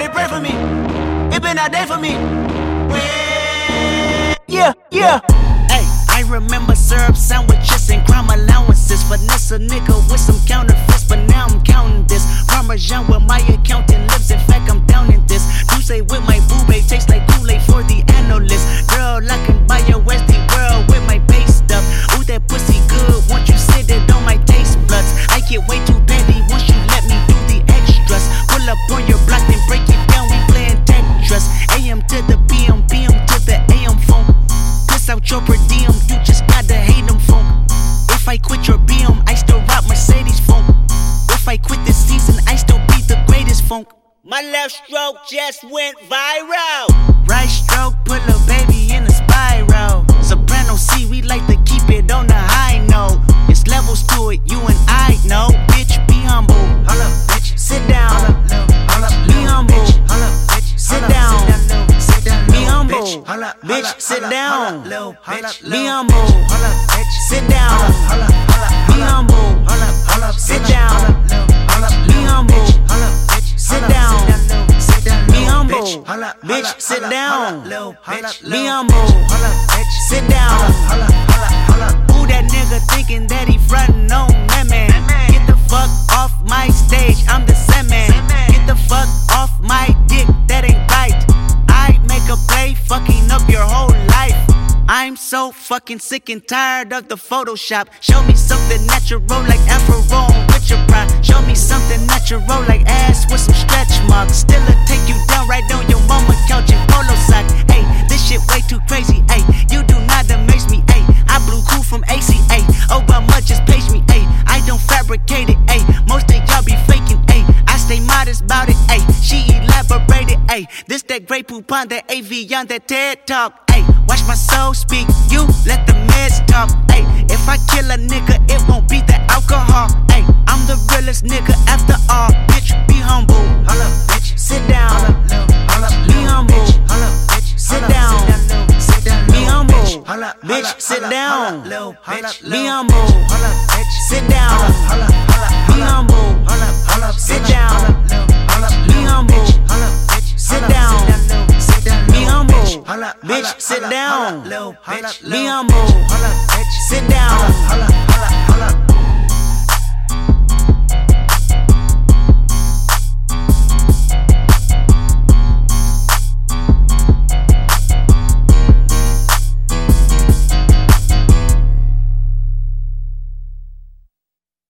Everybody pray for me. It been a day for me. Yeah, yeah. Hey, I remember syrup sandwiches and crime allowances. Finesse a nigga with some counterfeits, but now I'm counting this. Parmesan where my accountant lips. In fact, I'm down in this. Say with my boo babe tastes like Kool-Aid for the analyst. Girl, I can buy your Westie world with my base stuff. Ooh, that pussy good. Once you sit it on my taste buds, I get way funk. My left stroke just went viral. Right stroke put a baby in a spiral. Soprano C, we like to keep it on the high note. It's levels to it, you and I know. Bitch, be humble. Hold up, bitch. Sit down. Hold up. Be humble. Hold up, bitch. Sit down. Sit down. Sit down, Be humble. bitch. Hold up, Bitch, hold up, sit down. hold up, little bitch. Be humble. bitch. Hold up, bitch. Sit down. Hold up, hold up, Be humble. Humble. bitch. Hold up, Bitch, hold up, sit down. little bitch. Be little humble. bitch. Bitch. Sit down. Hold up, hold up, hold. Who that nigga thinking that he frontin' on that man? Get the fuck off my stage, I'm the Sandman. Get the fuck off my dick, that ain't right. I make a play, fucking up your whole life. I'm so fucking sick and tired of the Photoshop. Show me something natural like Afro with your pride. Show me something natural like ass with some stretch marks. Still a take you down right on your mama couch in polo sock. Hey, this shit way too crazy. Hey, you do not amaze me. Hey, I blew cool from ACA. Oh, but much just page me. Hey, I don't fabricate it. Hey, most of y'all be faking. Hey, I stay modest about it. Hey, she elaborated. Hey, this that great poop on that AV on that TED talk. Hey, watch my soul speak. You let the meds talk. Hey, if I kill a nigga, it won't be the alcohol. Hey, bitch. Hold up, Bitch, hold up, sit down. hold up, little bitch. Be humble. bitch. Hold up, bitch. Sit down. Hold up, hold up, Be humble. Hold up, hold up, Sit down. Hold up, little. Hold up, Be humble. bitch. Hold up, bitch. Sit down. Sit down, little. Sit down, Be humble. bitch. Hold up, Bitch, hold up, sit down. hold up, little bitch. Be humble. bitch. Hold up, bitch. Sit down.